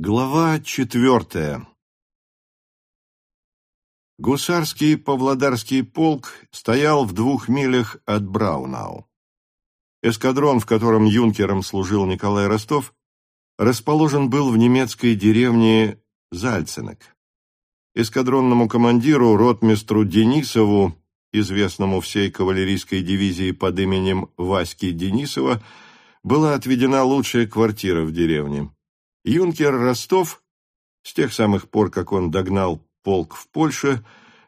Глава четвертая Гусарский Павлодарский полк стоял в двух милях от Браунау. Эскадрон, в котором юнкером служил Николай Ростов, расположен был в немецкой деревне Зальцинек. Эскадронному командиру, ротмистру Денисову, известному всей кавалерийской дивизии под именем Васьки Денисова, была отведена лучшая квартира в деревне. Юнкер Ростов, с тех самых пор, как он догнал полк в Польше,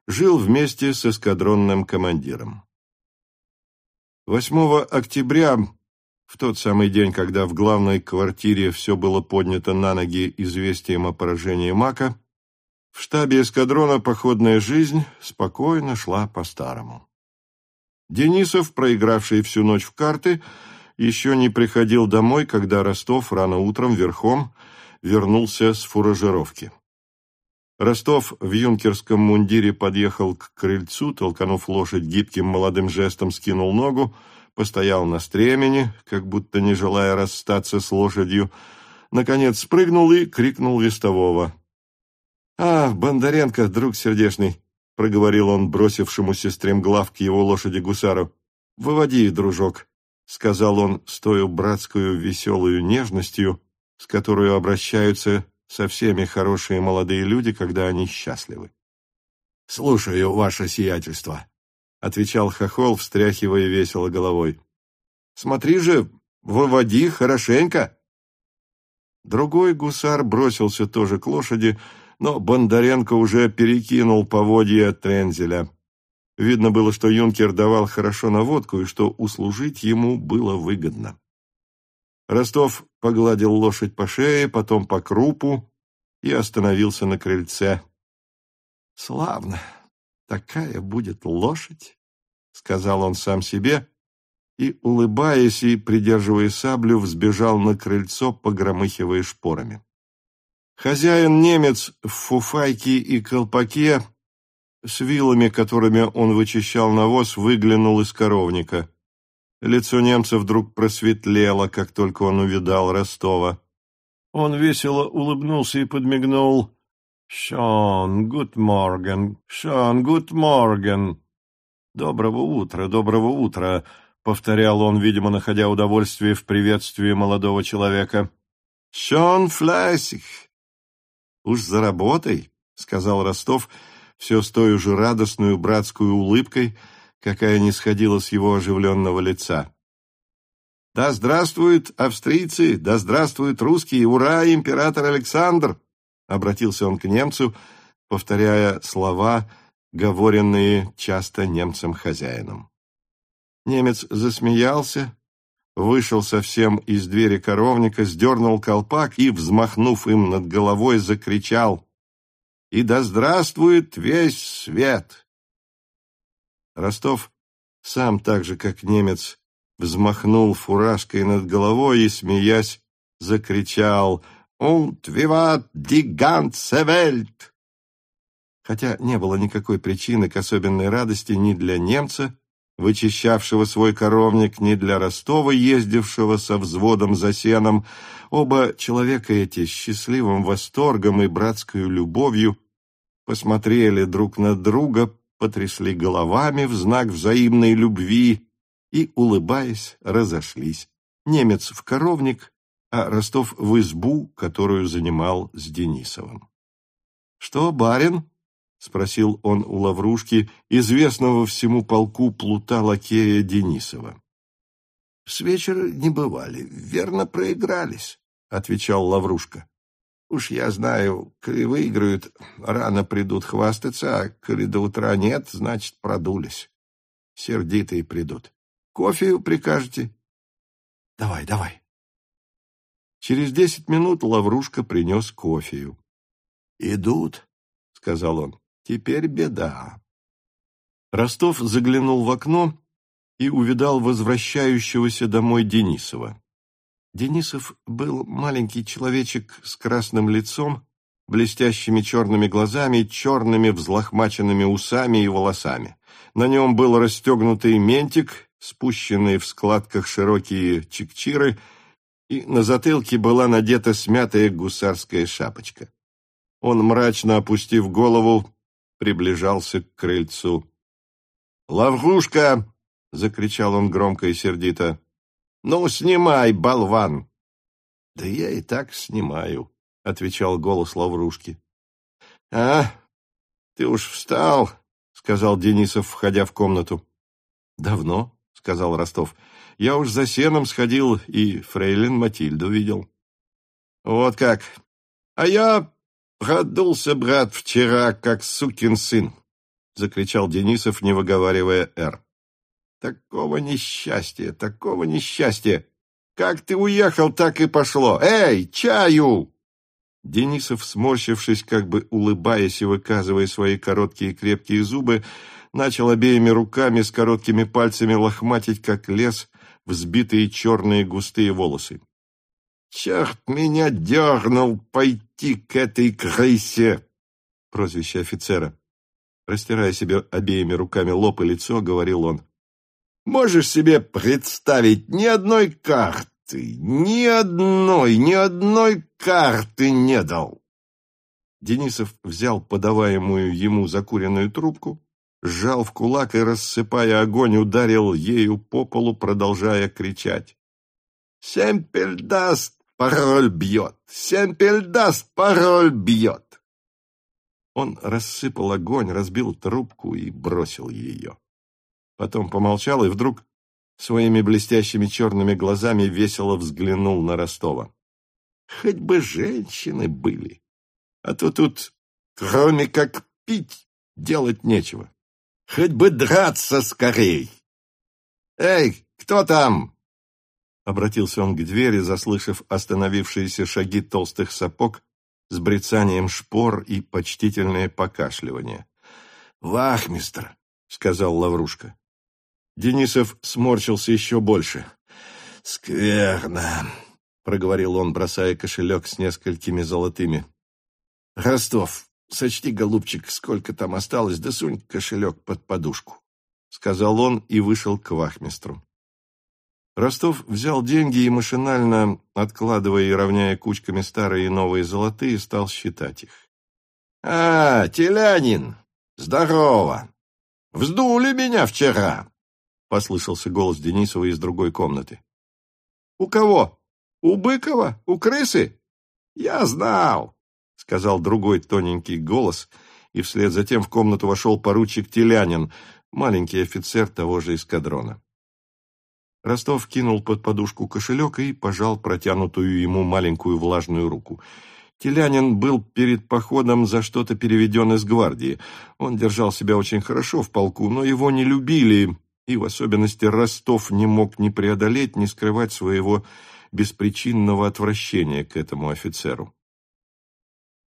жил вместе с эскадронным командиром. 8 октября, в тот самый день, когда в главной квартире все было поднято на ноги известием о поражении Мака, в штабе эскадрона походная жизнь спокойно шла по-старому. Денисов, проигравший всю ночь в карты, еще не приходил домой, когда Ростов рано утром верхом вернулся с фуражировки. Ростов в юнкерском мундире подъехал к крыльцу, толканув лошадь гибким молодым жестом, скинул ногу, постоял на стремени, как будто не желая расстаться с лошадью, наконец спрыгнул и крикнул вестового. «А, Бондаренко, друг сердечный!» — проговорил он бросившемуся стремглав к его лошади гусару. «Выводи, дружок!» — сказал он с той братскую веселую нежностью, с которой обращаются со всеми хорошие молодые люди, когда они счастливы. — Слушаю, ваше сиятельство, — отвечал Хохол, встряхивая весело головой. — Смотри же, выводи хорошенько. Другой гусар бросился тоже к лошади, но Бондаренко уже перекинул поводья Трензеля. Видно было, что юнкер давал хорошо наводку и что услужить ему было выгодно. Ростов погладил лошадь по шее, потом по крупу и остановился на крыльце. «Славно! Такая будет лошадь!» — сказал он сам себе, и, улыбаясь и придерживая саблю, взбежал на крыльцо, погромыхивая шпорами. Хозяин-немец в фуфайке и колпаке с вилами, которыми он вычищал навоз, выглянул из коровника. Лицо немца вдруг просветлело, как только он увидал Ростова. Он весело улыбнулся и подмигнул. «Schön, gut Morgen, Schön, gut Morgen!» «Доброго утра, доброго утра!» — повторял он, видимо, находя удовольствие в приветствии молодого человека. «Schon fleißig!» «Уж за работой!» — сказал Ростов, — все с той же радостной братской улыбкой, какая не сходила с его оживленного лица. «Да здравствуют австрийцы! Да здравствуют русские! Ура, император Александр!» Обратился он к немцу, повторяя слова, говоренные часто немцем-хозяином. Немец засмеялся, вышел совсем из двери коровника, сдернул колпак и, взмахнув им над головой, закричал и да здравствует весь свет!» Ростов, сам так же, как немец, взмахнул фуражкой над головой и, смеясь, закричал «Und vivat die ganze Welt!» Хотя не было никакой причины к особенной радости ни для немца, вычищавшего свой коровник, ни для Ростова, ездившего со взводом за сеном, оба человека эти счастливым восторгом и братской любовью посмотрели друг на друга, потрясли головами в знак взаимной любви и, улыбаясь, разошлись. Немец в коровник, а Ростов в избу, которую занимал с Денисовым. — Что, барин? — спросил он у Лаврушки, известного всему полку плута лакея Денисова. — С вечера не бывали, верно проигрались, — отвечал Лаврушка. Уж я знаю, коли выиграют, рано придут хвастаться, а коли до утра нет, значит, продулись. Сердитые придут. Кофею прикажете? Давай, давай. Через десять минут Лаврушка принес кофею. «Идут», — сказал он, — «теперь беда». Ростов заглянул в окно и увидал возвращающегося домой Денисова. Денисов был маленький человечек с красным лицом, блестящими черными глазами, черными взлохмаченными усами и волосами. На нем был расстегнутый ментик, спущенные в складках широкие чекчиры и на затылке была надета смятая гусарская шапочка. Он, мрачно опустив голову, приближался к крыльцу. «Лаврушка!» — закричал он громко и сердито. «Ну, снимай, болван!» «Да я и так снимаю», — отвечал голос Лаврушки. «А, ты уж встал», — сказал Денисов, входя в комнату. «Давно», — сказал Ростов. «Я уж за сеном сходил и фрейлин Матильду видел». «Вот как! А я продулся, брат, вчера, как сукин сын», — закричал Денисов, не выговаривая «Р». «Такого несчастья, такого несчастья! Как ты уехал, так и пошло! Эй, чаю!» Денисов, сморщившись, как бы улыбаясь и выказывая свои короткие крепкие зубы, начал обеими руками с короткими пальцами лохматить, как лес, взбитые черные густые волосы. «Черт меня дернул пойти к этой крысе!» Прозвище офицера. Растирая себе обеими руками лоб и лицо, говорил он. «Можешь себе представить ни одной карты, ни одной, ни одной карты не дал. Денисов взял подаваемую ему закуренную трубку, сжал в кулак и, рассыпая огонь, ударил ею по полу, продолжая кричать. «Семпель даст, пароль бьет! Семпель даст, пароль бьет!» Он рассыпал огонь, разбил трубку и бросил ее. Потом помолчал и вдруг своими блестящими черными глазами весело взглянул на Ростова. Хоть бы женщины были, а то тут, кроме как пить, делать нечего. Хоть бы драться скорей. «Эй, кто там?» Обратился он к двери, заслышав остановившиеся шаги толстых сапог с брецанием шпор и почтительное покашливание. «Вахмистр», — сказал Лаврушка. Денисов сморщился еще больше. «Скверно», — проговорил он, бросая кошелек с несколькими золотыми. «Ростов, сочти, голубчик, сколько там осталось, да сунь кошелек под подушку», — сказал он и вышел к вахмистру. Ростов взял деньги и, машинально откладывая и равняя кучками старые и новые золотые, стал считать их. «А, Телянин, здорово! Вздули меня вчера!» послышался голос Денисова из другой комнаты. «У кого? У Быкова? У крысы? Я знал!» — сказал другой тоненький голос, и вслед за тем в комнату вошел поручик Телянин, маленький офицер того же эскадрона. Ростов кинул под подушку кошелек и пожал протянутую ему маленькую влажную руку. Телянин был перед походом за что-то переведен из гвардии. Он держал себя очень хорошо в полку, но его не любили, и в особенности Ростов не мог ни преодолеть, ни скрывать своего беспричинного отвращения к этому офицеру.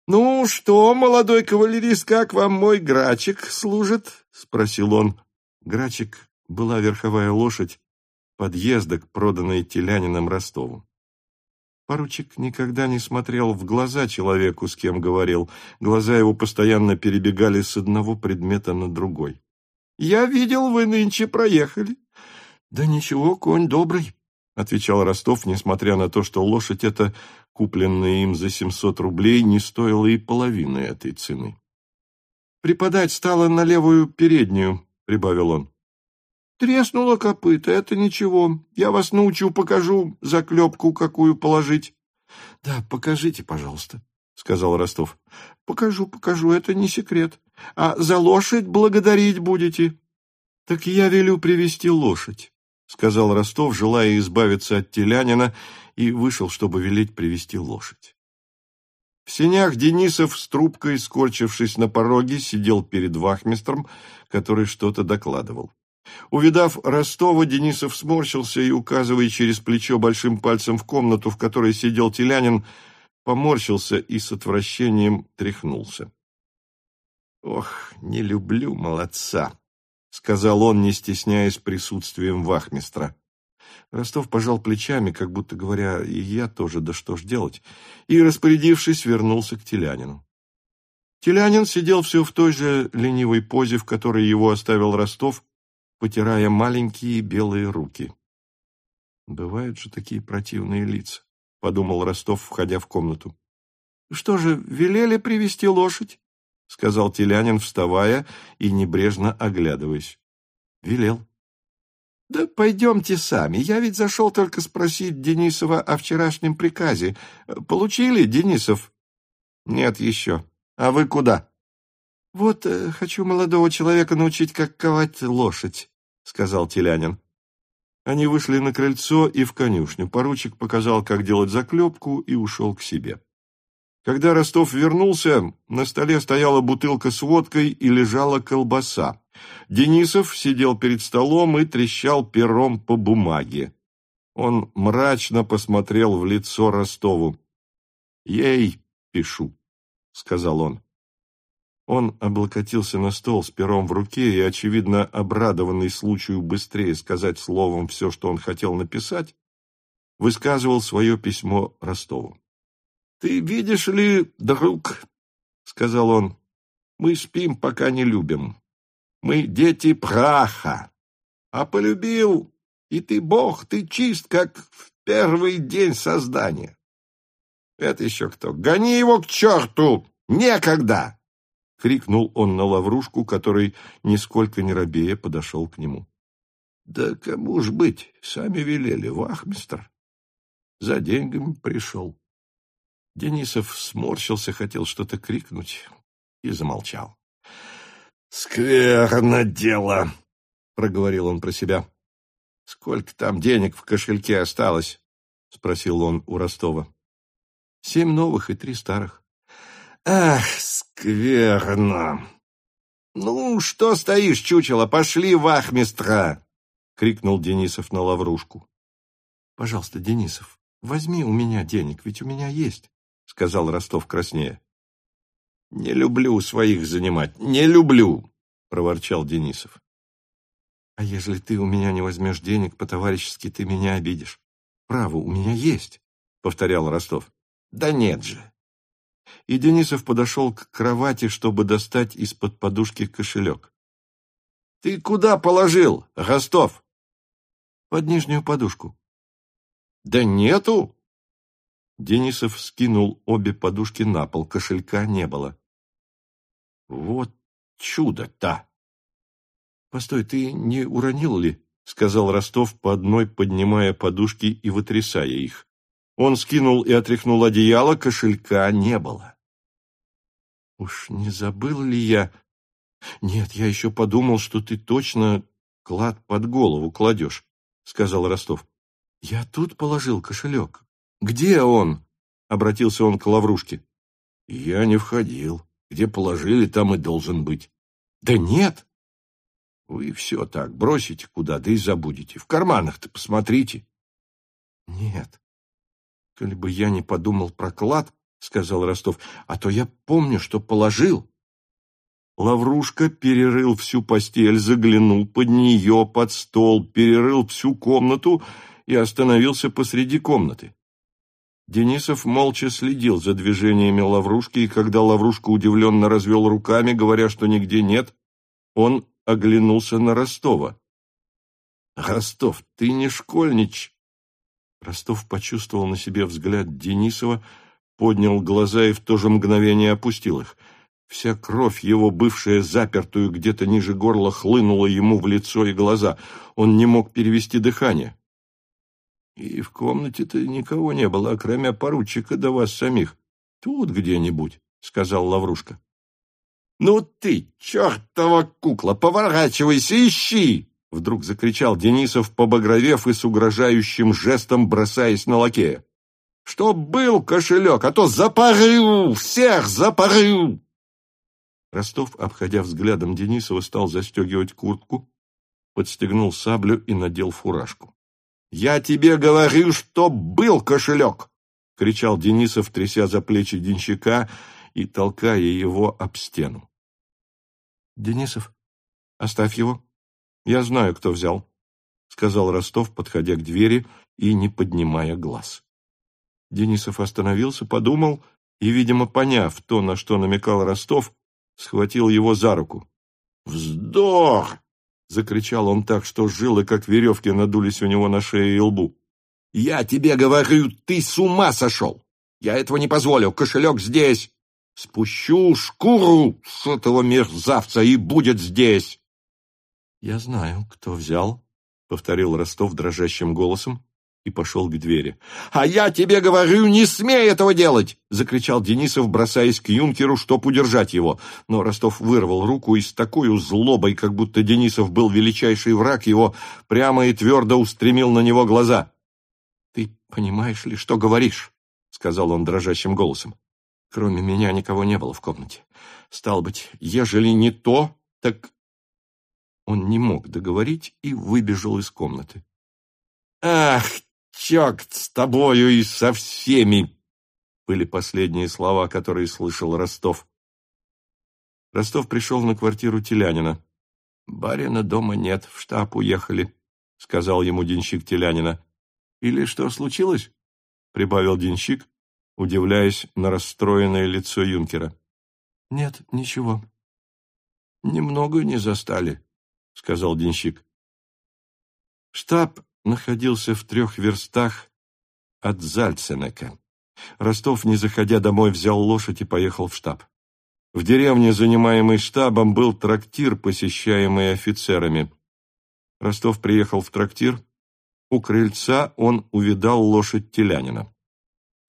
«Ну что, молодой кавалерист, как вам мой грачик служит?» — спросил он. Грачик была верховая лошадь подъезда к проданной телянином Ростову. Поручик никогда не смотрел в глаза человеку, с кем говорил. Глаза его постоянно перебегали с одного предмета на другой. Я видел, вы нынче проехали. Да ничего, конь добрый, отвечал Ростов, несмотря на то, что лошадь эта, купленная им за семьсот рублей, не стоила и половины этой цены. Припадать стало на левую переднюю, прибавил он. Треснуло копыта, это ничего. Я вас научу, покажу заклепку, какую положить. Да, покажите, пожалуйста, сказал Ростов. Покажу, покажу, это не секрет. А за лошадь благодарить будете. Так я велю привести лошадь, сказал Ростов, желая избавиться от телянина, и вышел, чтобы велеть привести лошадь. В сенях Денисов с трубкой, скорчившись на пороге, сидел перед вахмистром, который что-то докладывал. Увидав Ростова, Денисов сморщился и, указывая через плечо большим пальцем в комнату, в которой сидел телянин, поморщился и с отвращением тряхнулся. «Ох, не люблю молодца», — сказал он, не стесняясь присутствием вахмистра. Ростов пожал плечами, как будто говоря, и я тоже, да что ж делать, и, распорядившись, вернулся к Телянину. Телянин сидел все в той же ленивой позе, в которой его оставил Ростов, потирая маленькие белые руки. Бывают же такие противные лица, — подумал Ростов, входя в комнату. — Что же, велели привести лошадь? — сказал Телянин, вставая и небрежно оглядываясь. — Велел. — Да пойдемте сами. Я ведь зашел только спросить Денисова о вчерашнем приказе. Получили, Денисов? — Нет еще. А вы куда? — Вот э, хочу молодого человека научить, как ковать лошадь, — сказал Телянин. Они вышли на крыльцо и в конюшню. Поручик показал, как делать заклепку, и ушел к себе. Когда Ростов вернулся, на столе стояла бутылка с водкой и лежала колбаса. Денисов сидел перед столом и трещал пером по бумаге. Он мрачно посмотрел в лицо Ростову. «Ей пишу», — сказал он. Он облокотился на стол с пером в руке и, очевидно, обрадованный случаю быстрее сказать словом все, что он хотел написать, высказывал свое письмо Ростову. «Ты видишь ли, друг, — сказал он, — мы спим, пока не любим. Мы дети праха. А полюбил, и ты бог, ты чист, как в первый день создания. Это еще кто? Гони его к черту! Некогда!» — крикнул он на лаврушку, который, нисколько не робея, подошел к нему. — Да кому ж быть, сами велели, вахмистр. За деньгами пришел. Денисов сморщился, хотел что-то крикнуть и замолчал. «Скверно дело!» — проговорил он про себя. «Сколько там денег в кошельке осталось?» — спросил он у Ростова. «Семь новых и три старых». «Ах, скверно!» «Ну, что стоишь, чучело, пошли вахмистра!» — крикнул Денисов на лаврушку. «Пожалуйста, Денисов, возьми у меня денег, ведь у меня есть», — сказал Ростов краснея. «Не люблю своих занимать, не люблю!» — проворчал Денисов. «А ежели ты у меня не возьмешь денег, по-товарищески ты меня обидишь. Право, у меня есть», — повторял Ростов. «Да нет же!» И Денисов подошел к кровати, чтобы достать из-под подушки кошелек. «Ты куда положил, Ростов?» «Под нижнюю подушку». «Да нету!» Денисов скинул обе подушки на пол, кошелька не было. Вот чудо-то! Постой, ты не уронил ли? сказал Ростов по одной, поднимая подушки и вытрясая их. Он скинул и отряхнул одеяло, кошелька не было. Уж не забыл ли я? Нет, я еще подумал, что ты точно клад под голову кладешь, сказал Ростов. Я тут положил кошелек. Где он? Обратился он к Лаврушке. Я не входил. Где положили, там и должен быть. Да нет. Вы все так бросите куда-то и забудете. В карманах-то посмотрите. Нет. Коли бы я не подумал про клад, сказал Ростов, а то я помню, что положил. Лаврушка перерыл всю постель, заглянул под нее, под стол, перерыл всю комнату и остановился посреди комнаты. Денисов молча следил за движениями Лаврушки, и когда Лаврушка удивленно развел руками, говоря, что нигде нет, он оглянулся на Ростова. «Ростов, ты не школьнич!» Ростов почувствовал на себе взгляд Денисова, поднял глаза и в то же мгновение опустил их. Вся кровь его, бывшая запертую где-то ниже горла, хлынула ему в лицо и глаза. Он не мог перевести дыхание. И в комнате-то никого не было, кроме поручика до вас самих. Тут где-нибудь, — сказал Лаврушка. — Ну ты, чертова кукла, поворачивайся, ищи! — вдруг закричал Денисов, побагровев и с угрожающим жестом бросаясь на лакея. — Чтоб был кошелек, а то запорю, всех запорю! Ростов, обходя взглядом Денисова, стал застегивать куртку, подстегнул саблю и надел фуражку. «Я тебе говорю, что был кошелек!» — кричал Денисов, тряся за плечи денщика и толкая его об стену. «Денисов, оставь его. Я знаю, кто взял», — сказал Ростов, подходя к двери и не поднимая глаз. Денисов остановился, подумал и, видимо, поняв то, на что намекал Ростов, схватил его за руку. «Вздор!» — закричал он так, что жилы, как веревки, надулись у него на шее и лбу. Я тебе говорю, ты с ума сошел! Я этого не позволю, кошелек здесь! Спущу шкуру с этого мерзавца и будет здесь!» «Я знаю, кто взял», — повторил Ростов дрожащим голосом и пошел к двери. «А я тебе говорю, не смей этого делать!» — закричал Денисов, бросаясь к юнкеру, чтоб удержать его. Но Ростов вырвал руку и с такой злобой, как будто Денисов был величайший враг его, прямо и твердо устремил на него глаза. «Ты понимаешь ли, что говоришь?» — сказал он дрожащим голосом. «Кроме меня никого не было в комнате. Стал быть, ежели не то, так...» Он не мог договорить и выбежал из комнаты. «Ах, черт с тобою и со всеми!» были последние слова, которые слышал Ростов. Ростов пришел на квартиру Телянина. «Барина дома нет, в штаб уехали», — сказал ему денщик Телянина. «Или что случилось?» — прибавил денщик, удивляясь на расстроенное лицо юнкера. «Нет, ничего». «Немного не застали», — сказал денщик. Штаб находился в трех верстах от Зальценека. Ростов, не заходя домой, взял лошадь и поехал в штаб. В деревне, занимаемой штабом, был трактир, посещаемый офицерами. Ростов приехал в трактир. У крыльца он увидал лошадь телянина.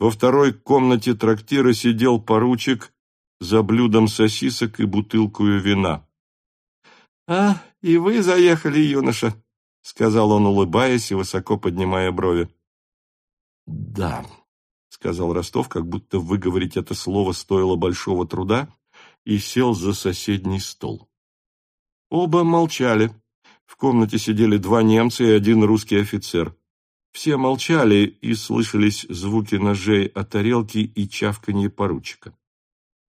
Во второй комнате трактира сидел поручик за блюдом сосисок и бутылкою вина. — А, и вы заехали, юноша, — сказал он, улыбаясь и высоко поднимая брови. «Да», — сказал Ростов, как будто выговорить это слово стоило большого труда, и сел за соседний стол. Оба молчали. В комнате сидели два немца и один русский офицер. Все молчали, и слышались звуки ножей о тарелке и чавканье поручика.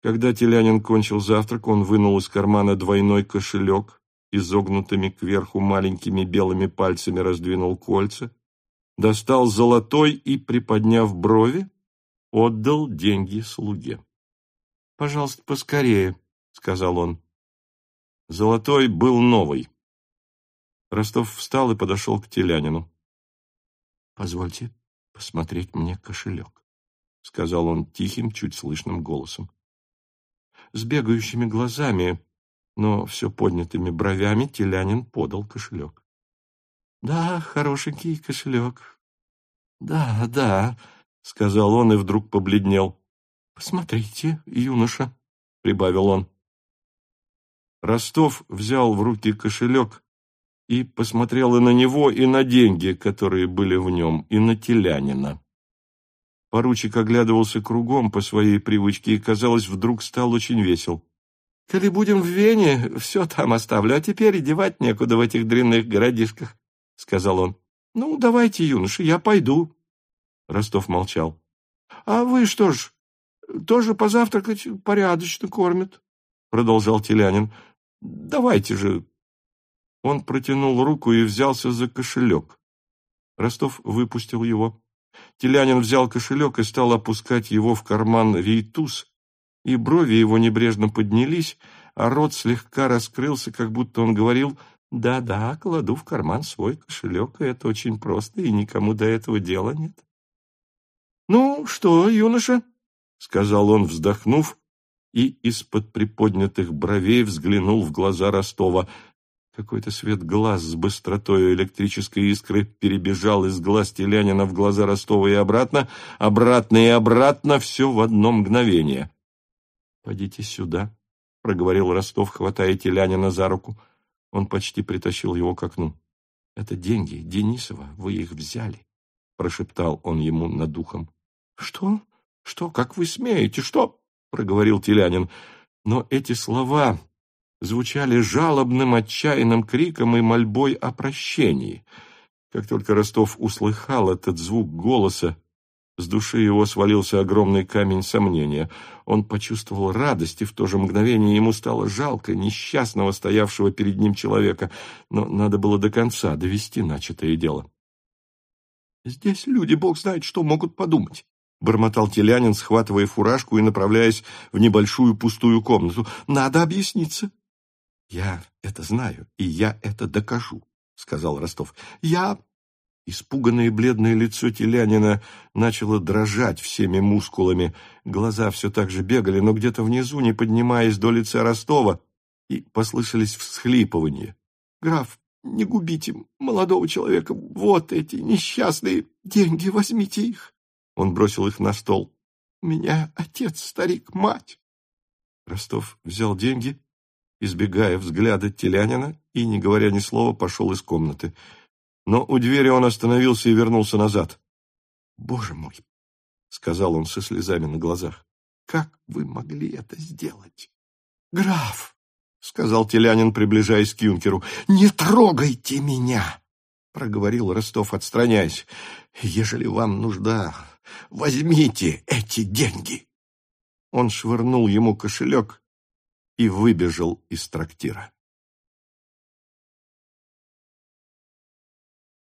Когда Телянин кончил завтрак, он вынул из кармана двойной кошелек, изогнутыми кверху маленькими белыми пальцами раздвинул кольца, достал золотой и, приподняв брови, отдал деньги слуге. — Пожалуйста, поскорее, — сказал он. Золотой был новый. Ростов встал и подошел к телянину. — Позвольте посмотреть мне кошелек, — сказал он тихим, чуть слышным голосом. С бегающими глазами но все поднятыми бровями Телянин подал кошелек. — Да, хорошенький кошелек. — Да, да, — сказал он и вдруг побледнел. — Посмотрите, юноша, — прибавил он. Ростов взял в руки кошелек и посмотрел и на него, и на деньги, которые были в нем, и на Телянина. Поручик оглядывался кругом по своей привычке и, казалось, вдруг стал очень весел. Коли будем в Вене, все там оставлю, а теперь и девать некуда в этих дрянных городишках, — сказал он. — Ну, давайте, юноша, я пойду. Ростов молчал. — А вы что ж, тоже позавтракать порядочно кормят, — продолжал Телянин. — Давайте же. Он протянул руку и взялся за кошелек. Ростов выпустил его. Телянин взял кошелек и стал опускать его в карман рейтуз, и брови его небрежно поднялись, а рот слегка раскрылся, как будто он говорил «Да-да, кладу в карман свой кошелек, и это очень просто, и никому до этого дела нет». «Ну что, юноша?» — сказал он, вздохнув, и из-под приподнятых бровей взглянул в глаза Ростова. Какой-то свет глаз с быстротой электрической искры перебежал из глаз Телянина в глаза Ростова и обратно, обратно и обратно, все в одно мгновение. «Пойдите сюда», — проговорил Ростов, хватая Телянина за руку. Он почти притащил его к окну. «Это деньги Денисова, вы их взяли», — прошептал он ему над ухом. «Что? Что? Как вы смеете? Что?» — проговорил Телянин. Но эти слова звучали жалобным, отчаянным криком и мольбой о прощении. Как только Ростов услыхал этот звук голоса, с души его свалился огромный камень сомнения. Он почувствовал радость, и в то же мгновение ему стало жалко несчастного, стоявшего перед ним человека. Но надо было до конца довести начатое дело. «Здесь люди, бог знает, что могут подумать», — бормотал Телянин, схватывая фуражку и направляясь в небольшую пустую комнату. «Надо объясниться». «Я это знаю, и я это докажу», — сказал Ростов. «Я Испуганное бледное лицо Телянина начало дрожать всеми мускулами. Глаза все так же бегали, но где-то внизу, не поднимаясь до лица Ростова, и послышались всхлипывания. «Граф, не губите молодого человека. Вот эти несчастные деньги, возьмите их». Он бросил их на стол. «У меня отец, старик, мать». Ростов взял деньги, избегая взгляда Телянина, и, не говоря ни слова, пошел из комнаты но у двери он остановился и вернулся назад. «Боже мой!» — сказал он со слезами на глазах. «Как вы могли это сделать?» «Граф!» — сказал Телянин, приближаясь к юнкеру. «Не трогайте меня!» — проговорил Ростов, отстраняясь. «Ежели вам нужда, возьмите эти деньги!» Он швырнул ему кошелек и выбежал из трактира.